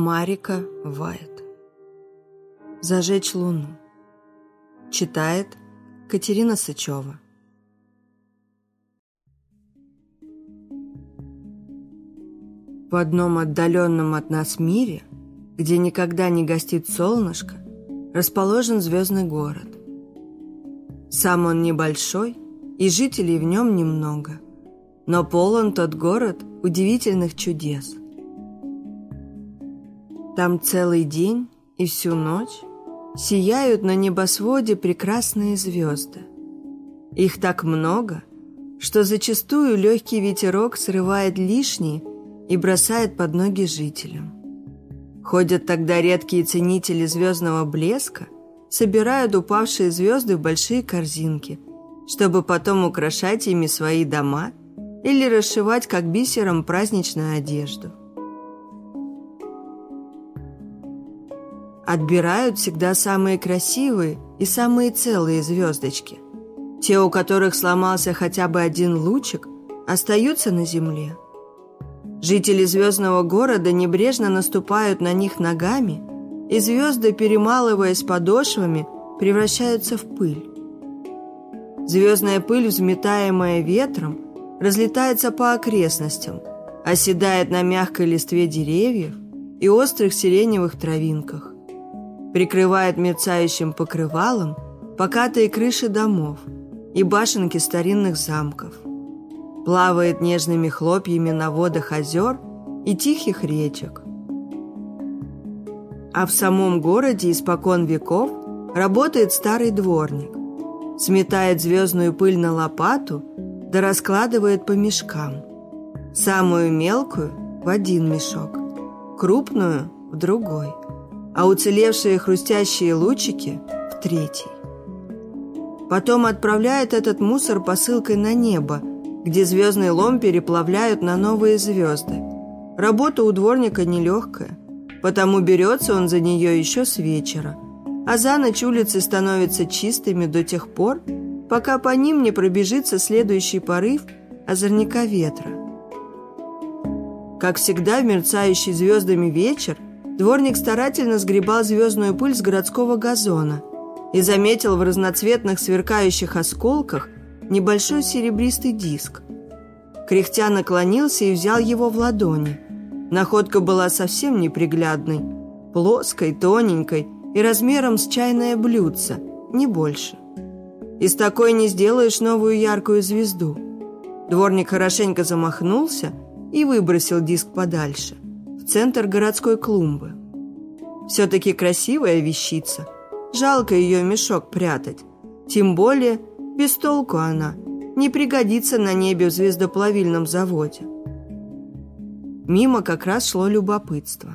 Марика Вайт. «Зажечь луну». Читает Катерина Сычева. В одном отдаленном от нас мире, где никогда не гостит солнышко, расположен звездный город. Сам он небольшой, и жителей в нем немного, но полон тот город удивительных чудес – там целый день и всю ночь сияют на небосводе прекрасные звезды. Их так много, что зачастую легкий ветерок срывает лишний и бросает под ноги жителям. Ходят тогда редкие ценители звездного блеска, собирают упавшие звезды в большие корзинки, чтобы потом украшать ими свои дома или расшивать как бисером праздничную одежду. отбирают всегда самые красивые и самые целые звездочки. Те, у которых сломался хотя бы один лучик, остаются на земле. Жители звездного города небрежно наступают на них ногами, и звезды, перемалываясь подошвами, превращаются в пыль. Звездная пыль, взметаемая ветром, разлетается по окрестностям, оседает на мягкой листве деревьев и острых сиреневых травинках прикрывает мерцающим покрывалом покатые крыши домов и башенки старинных замков. Плавает нежными хлопьями на водах озер и тихих речек. А в самом городе испокон веков работает старый дворник. Сметает звездную пыль на лопату, да раскладывает по мешкам. Самую мелкую в один мешок, крупную в другой – а уцелевшие хрустящие лучики – в третий. Потом отправляет этот мусор посылкой на небо, где звездный лом переплавляют на новые звезды. Работа у дворника нелегкая, потому берется он за нее еще с вечера. А за ночь улицы становятся чистыми до тех пор, пока по ним не пробежится следующий порыв озорника ветра. Как всегда, в мерцающий звездами вечер – Дворник старательно сгребал звездную пыль с городского газона и заметил в разноцветных сверкающих осколках небольшой серебристый диск. Кряхтя наклонился и взял его в ладони. Находка была совсем неприглядной, плоской, тоненькой и размером с чайное блюдце, не больше. Из такой не сделаешь новую яркую звезду. Дворник хорошенько замахнулся и выбросил диск подальше центр городской клумбы. Все-таки красивая вещица. Жалко ее мешок прятать. Тем более, без толку она. Не пригодится на небе в звездоплавильном заводе. Мимо как раз шло любопытство.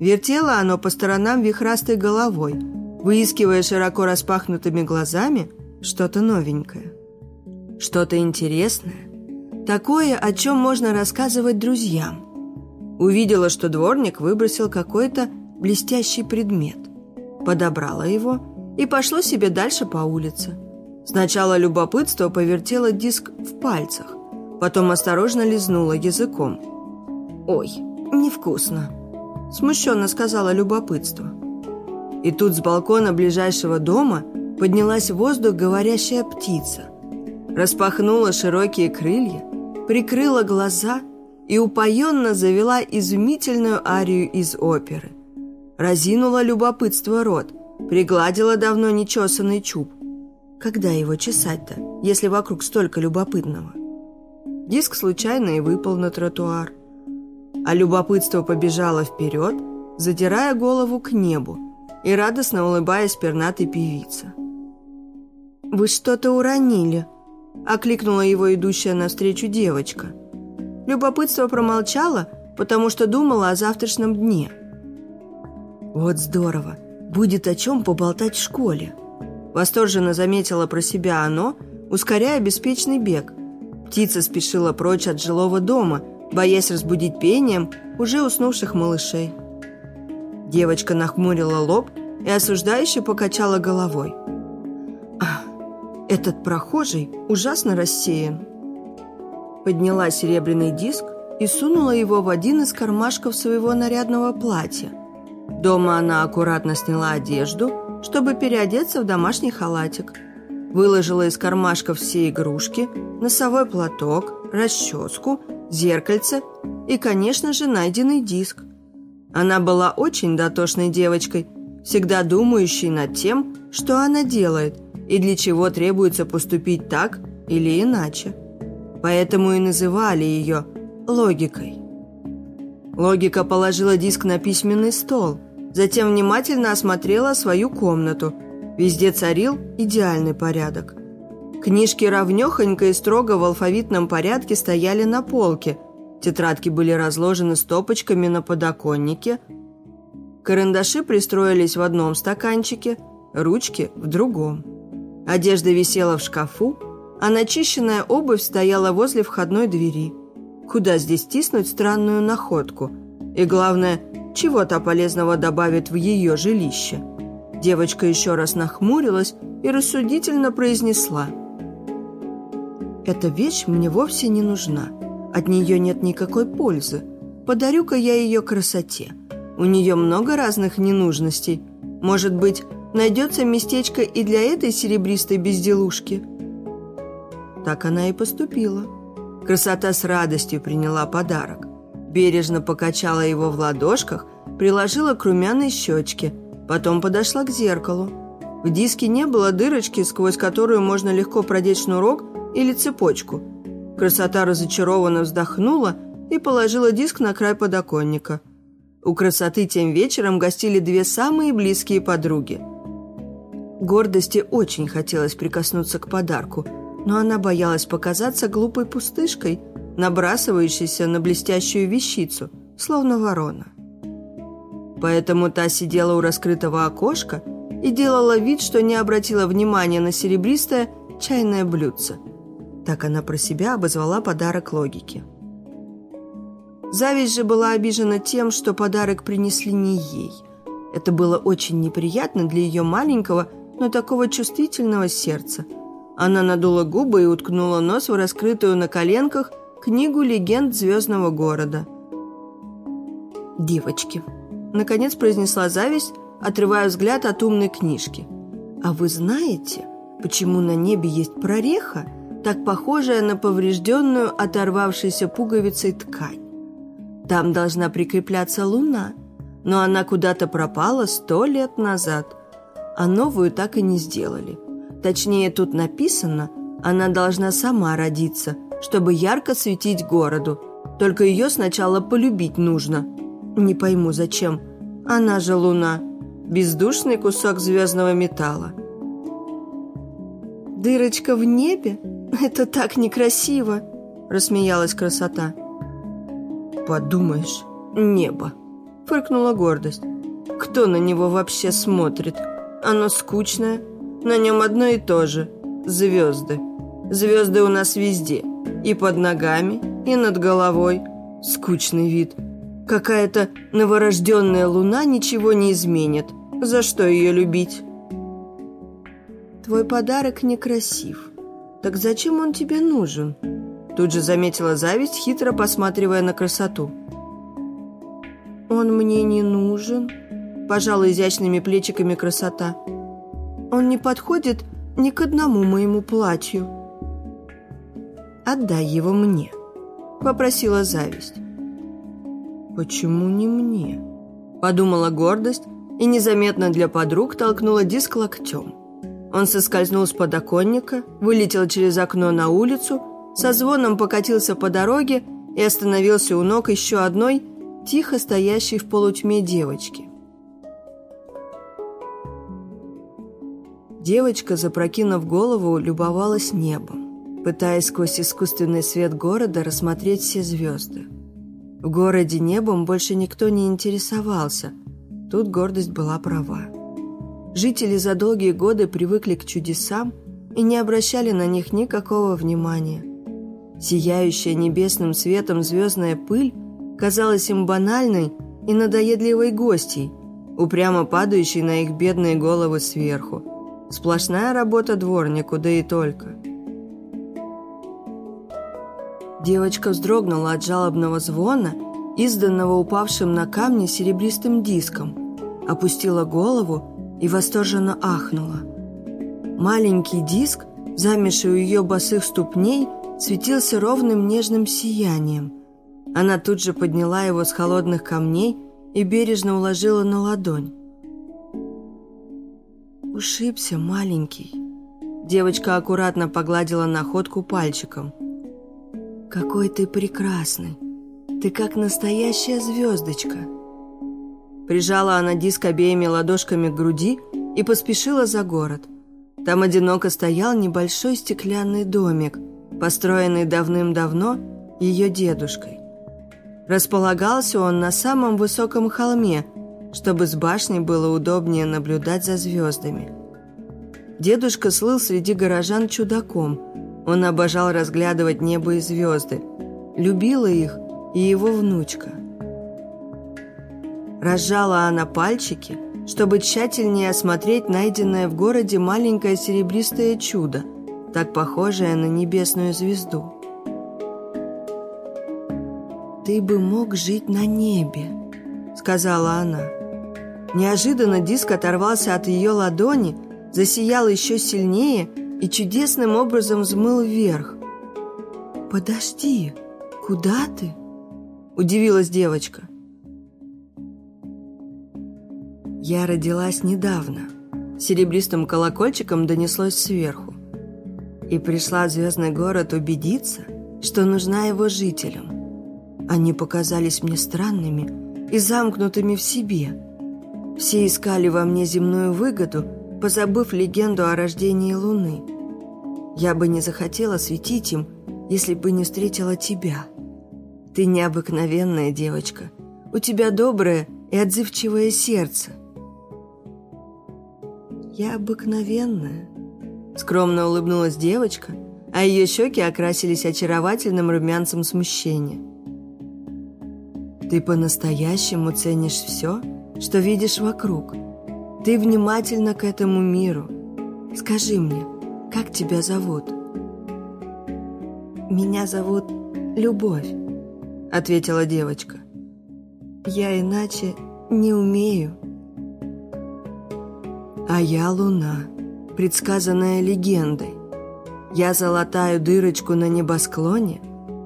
Вертело оно по сторонам вихрастой головой, выискивая широко распахнутыми глазами что-то новенькое. Что-то интересное. Такое, о чем можно рассказывать друзьям – Увидела, что дворник выбросил какой-то блестящий предмет. Подобрала его и пошла себе дальше по улице. Сначала любопытство повертело диск в пальцах, потом осторожно лизнула языком. «Ой, невкусно», – смущенно сказала любопытство. И тут с балкона ближайшего дома поднялась в воздух говорящая птица. Распахнула широкие крылья, прикрыла глаза – и упоенно завела изумительную арию из оперы. Разинула любопытство рот, пригладила давно нечесанный чуб. Когда его чесать-то, если вокруг столько любопытного? Диск случайно и выпал на тротуар. А любопытство побежало вперед, задирая голову к небу и радостно улыбаясь пернатой певица. «Вы что-то уронили», — окликнула его идущая навстречу девочка — Любопытство промолчало, потому что думала о завтрашнем дне. «Вот здорово! Будет о чем поболтать в школе!» Восторженно заметила про себя оно, ускоряя беспечный бег. Птица спешила прочь от жилого дома, боясь разбудить пением уже уснувших малышей. Девочка нахмурила лоб и осуждающе покачала головой. «Ах, этот прохожий ужасно рассеян!» подняла серебряный диск и сунула его в один из кармашков своего нарядного платья. Дома она аккуратно сняла одежду, чтобы переодеться в домашний халатик. Выложила из кармашков все игрушки, носовой платок, расческу, зеркальце и, конечно же, найденный диск. Она была очень дотошной девочкой, всегда думающей над тем, что она делает и для чего требуется поступить так или иначе поэтому и называли ее логикой. Логика положила диск на письменный стол, затем внимательно осмотрела свою комнату. Везде царил идеальный порядок. Книжки равнёхонько и строго в алфавитном порядке стояли на полке. Тетрадки были разложены стопочками на подоконнике. Карандаши пристроились в одном стаканчике, ручки в другом. Одежда висела в шкафу, а начищенная обувь стояла возле входной двери. Куда здесь тиснуть странную находку? И главное, чего-то полезного добавит в ее жилище. Девочка еще раз нахмурилась и рассудительно произнесла. «Эта вещь мне вовсе не нужна. От нее нет никакой пользы. Подарю-ка я ее красоте. У нее много разных ненужностей. Может быть, найдется местечко и для этой серебристой безделушки?» Так она и поступила. Красота с радостью приняла подарок. Бережно покачала его в ладошках, приложила к румяной щечке, потом подошла к зеркалу. В диске не было дырочки, сквозь которую можно легко продеть шнурок или цепочку. Красота разочарованно вздохнула и положила диск на край подоконника. У красоты тем вечером гостили две самые близкие подруги. Гордости очень хотелось прикоснуться к подарку – но она боялась показаться глупой пустышкой, набрасывающейся на блестящую вещицу, словно ворона. Поэтому та сидела у раскрытого окошка и делала вид, что не обратила внимания на серебристое чайное блюдце. Так она про себя обозвала подарок логике. Зависть же была обижена тем, что подарок принесли не ей. Это было очень неприятно для ее маленького, но такого чувствительного сердца – она надула губы и уткнула нос в раскрытую на коленках книгу «Легенд звездного города». «Девочки», — наконец произнесла зависть, отрывая взгляд от умной книжки. «А вы знаете, почему на небе есть прореха, так похожая на поврежденную оторвавшейся пуговицей ткань? Там должна прикрепляться луна, но она куда-то пропала сто лет назад, а новую так и не сделали. Точнее, тут написано, она должна сама родиться, чтобы ярко светить городу. Только ее сначала полюбить нужно. Не пойму, зачем. Она же луна. Бездушный кусок звездного металла. «Дырочка в небе? Это так некрасиво!» – рассмеялась красота. «Подумаешь, небо!» – фыркнула гордость. «Кто на него вообще смотрит? Оно скучное, на нем одно и то же – звезды. Звезды у нас везде. И под ногами, и над головой. Скучный вид. Какая-то новорожденная луна ничего не изменит. За что ее любить? Твой подарок некрасив. Так зачем он тебе нужен? Тут же заметила зависть, хитро посматривая на красоту. Он мне не нужен, пожала изящными плечиками красота. Он не подходит ни к одному моему платью. «Отдай его мне», — попросила зависть. «Почему не мне?» — подумала гордость и незаметно для подруг толкнула диск локтем. Он соскользнул с подоконника, вылетел через окно на улицу, со звоном покатился по дороге и остановился у ног еще одной, тихо стоящей в полутьме девочки. Девочка, запрокинув голову, любовалась небом, пытаясь сквозь искусственный свет города рассмотреть все звезды. В городе небом больше никто не интересовался. Тут гордость была права. Жители за долгие годы привыкли к чудесам и не обращали на них никакого внимания. Сияющая небесным светом звездная пыль казалась им банальной и надоедливой гостьей, упрямо падающей на их бедные головы сверху – Сплошная работа дворнику, да и только. Девочка вздрогнула от жалобного звона, изданного упавшим на камни серебристым диском, опустила голову и восторженно ахнула. Маленький диск, замеший у ее босых ступней, светился ровным нежным сиянием. Она тут же подняла его с холодных камней и бережно уложила на ладонь ушибся маленький. Девочка аккуратно погладила находку пальчиком. Какой ты прекрасный. Ты как настоящая звездочка. Прижала она диск обеими ладошками к груди и поспешила за город. Там одиноко стоял небольшой стеклянный домик, построенный давным-давно ее дедушкой. Располагался он на самом высоком холме – чтобы с башни было удобнее наблюдать за звездами. Дедушка слыл среди горожан чудаком. Он обожал разглядывать небо и звезды. Любила их и его внучка. Разжала она пальчики, чтобы тщательнее осмотреть найденное в городе маленькое серебристое чудо, так похожее на небесную звезду. «Ты бы мог жить на небе», — сказала она. Неожиданно диск оторвался от ее ладони, засиял еще сильнее и чудесным образом взмыл вверх. «Подожди, куда ты?» – удивилась девочка. «Я родилась недавно», – серебристым колокольчиком донеслось сверху. «И пришла в звездный город убедиться, что нужна его жителям. Они показались мне странными и замкнутыми в себе» Все искали во мне земную выгоду, позабыв легенду о рождении Луны. Я бы не захотела светить им, если бы не встретила тебя. Ты необыкновенная девочка. У тебя доброе и отзывчивое сердце. Я обыкновенная. Скромно улыбнулась девочка, а ее щеки окрасились очаровательным румянцем смущения. Ты по-настоящему ценишь все, что видишь вокруг. Ты внимательно к этому миру. Скажи мне, как тебя зовут? Меня зовут Любовь, ответила девочка. Я иначе не умею. А я луна, предсказанная легендой. Я золотаю дырочку на небосклоне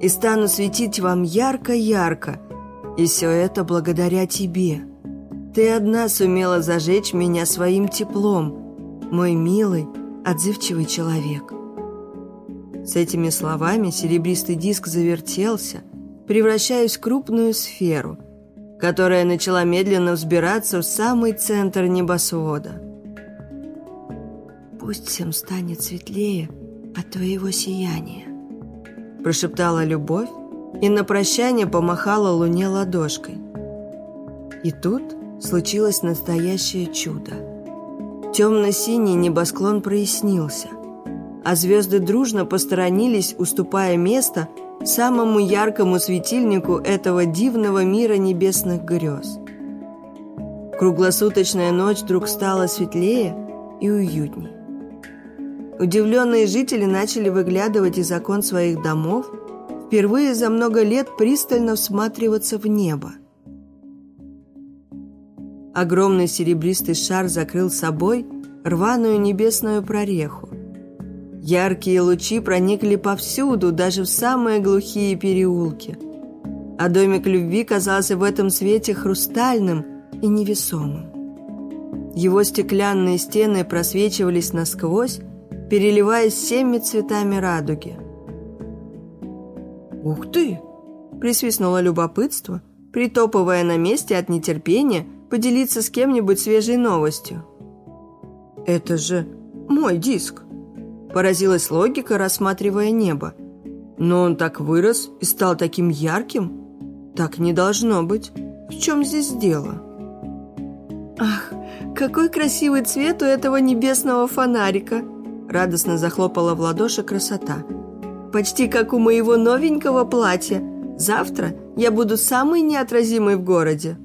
и стану светить вам ярко-ярко. И все это благодаря тебе. Ты одна сумела зажечь меня своим теплом, мой милый, отзывчивый человек. С этими словами серебристый диск завертелся, превращаясь в крупную сферу, которая начала медленно взбираться в самый центр небосвода. «Пусть всем станет светлее от твоего сияния», – прошептала любовь и на прощание помахала луне ладошкой. И тут – случилось настоящее чудо. Темно-синий небосклон прояснился, а звезды дружно посторонились, уступая место самому яркому светильнику этого дивного мира небесных грез. Круглосуточная ночь вдруг стала светлее и уютней. Удивленные жители начали выглядывать из окон своих домов, впервые за много лет пристально всматриваться в небо. Огромный серебристый шар закрыл собой рваную небесную прореху. Яркие лучи проникли повсюду, даже в самые глухие переулки. А домик любви казался в этом свете хрустальным и невесомым. Его стеклянные стены просвечивались насквозь, переливаясь всеми цветами радуги. «Ух ты!» – присвистнуло любопытство, притопывая на месте от нетерпения – поделиться с кем-нибудь свежей новостью. «Это же мой диск!» Поразилась логика, рассматривая небо. Но он так вырос и стал таким ярким. Так не должно быть. В чем здесь дело? «Ах, какой красивый цвет у этого небесного фонарика!» Радостно захлопала в ладоши красота. «Почти как у моего новенького платья. Завтра я буду самой неотразимой в городе!»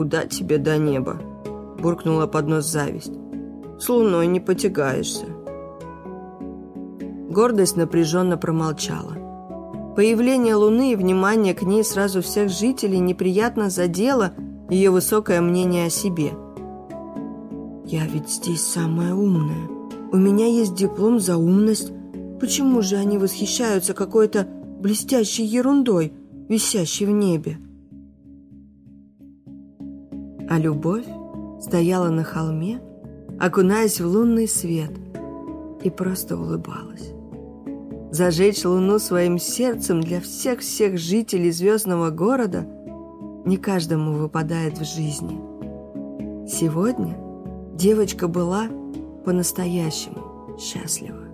куда тебе до неба!» – буркнула под нос зависть. «С луной не потягаешься!» Гордость напряженно промолчала. Появление Луны и внимание к ней сразу всех жителей неприятно задело ее высокое мнение о себе. «Я ведь здесь самая умная. У меня есть диплом за умность. Почему же они восхищаются какой-то блестящей ерундой, висящей в небе?» а любовь стояла на холме, окунаясь в лунный свет, и просто улыбалась. Зажечь луну своим сердцем для всех-всех жителей звездного города не каждому выпадает в жизни. Сегодня девочка была по-настоящему счастлива.